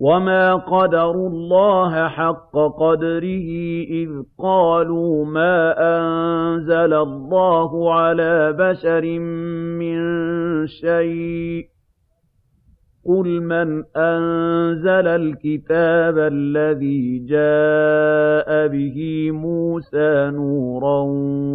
وَمَا قَدَرُوا اللَّهَ حَقَّ قَدْرِهِ إِذْ قَالُوا مَا أَنزَلَ اللَّهُ عَلَىٰ بَشَرٍ مِّن شَيْءٍ ۗ قُلْ مَنْ أَنزَلَ الْكِتَابَ الَّذِي جَاءَ بِهِ مُوسَىٰ نُورًا